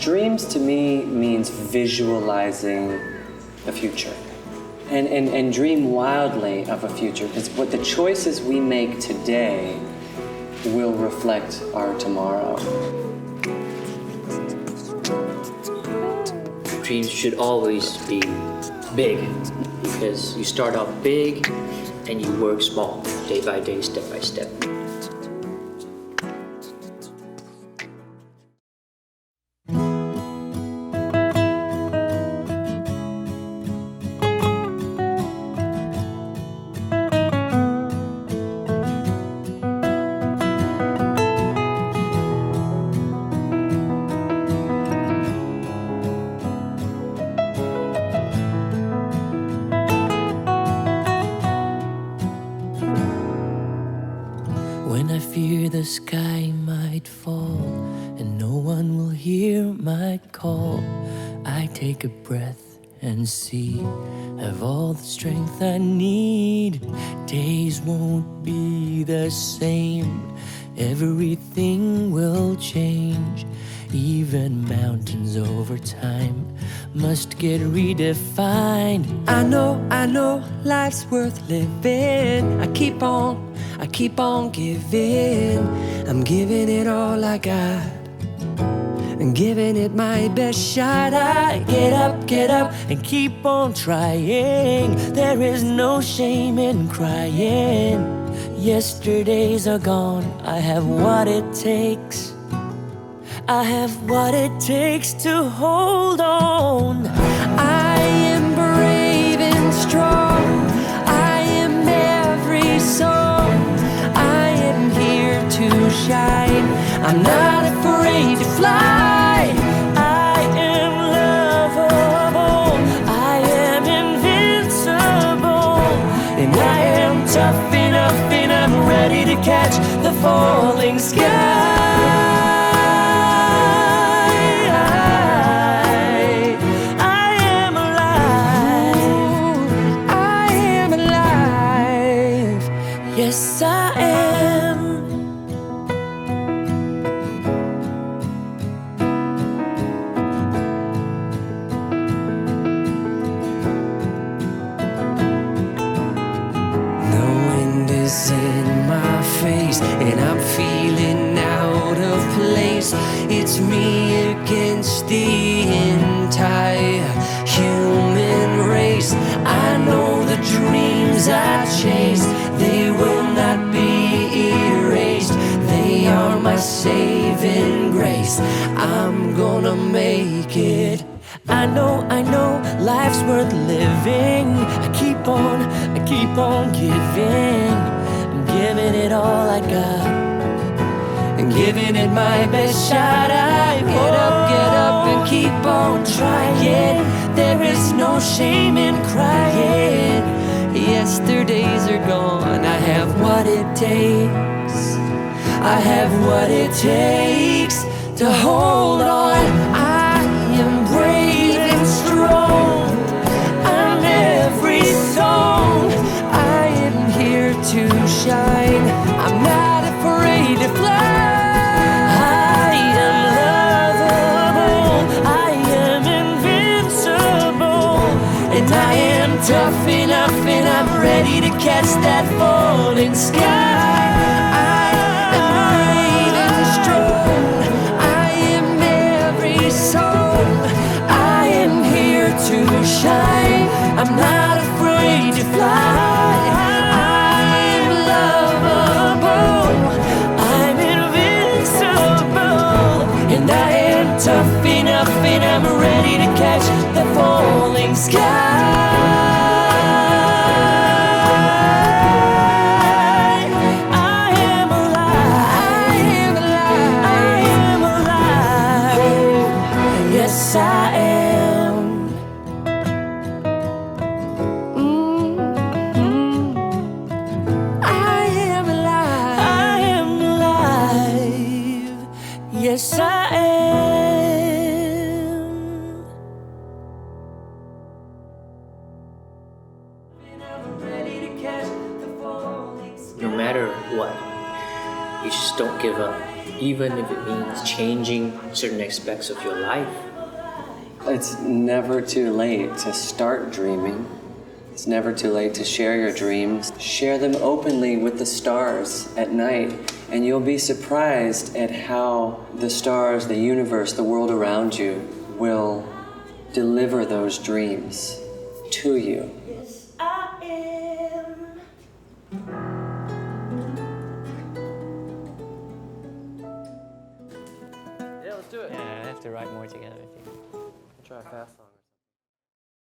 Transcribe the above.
Dreams to me means visualizing the future. And, and, and dream wildly of a future because what the choices we make today will reflect our tomorrow. Dreams should always be big because you start off big and you work small, day by day, step by step. Sky might fall and no one will hear my call, I take a breath and see have all the strength I need. Days won't be the same, everything will change. Even mountains over time must get redefined. I know, I know life's worth living. I keep on, I keep on giving. I'm giving it all I got. And giving it my best shot. I get up, get up, and keep on trying. There is no shame in crying. Yesterdays are gone. I have what it takes. I have what it takes to hold on. I am brave and strong. I am every song. I am here to shine. I'm not afraid to fly. I am lovable. I am invincible. And I am tough enough and I'm ready to catch the falling sky. Is in my face, and I'm feeling out of place. It's me against the entire human race. I know the dreams I chase, they will not be erased. They are my saving grace. I'm gonna make it. I know, I know, life's worth living. I keep on, keep on giving. I'm giving it all I got. And giving it my best shot. I get up, get up, and keep on trying. There is no shame in crying. Yesterdays are gone. I have what it takes. I have what it takes to hold shine. I'm not afraid to fly. I am lovable. I am invincible. And I am tough enough and I'm ready to catch that falling sky. I am. Mm-hmm. I am alive. I am alive. Yes, I am. No matter what, you just don't give up. even if it means changing certain aspects of your life. It's never too late to start dreaming. It's never too late to share your dreams. Share them openly with the stars at night, and you'll be surprised at how the stars, the universe, the world around you will deliver those dreams to you. Yes, I am. Yeah, let's do it. Yeah, I have to write more together. I think. Fast.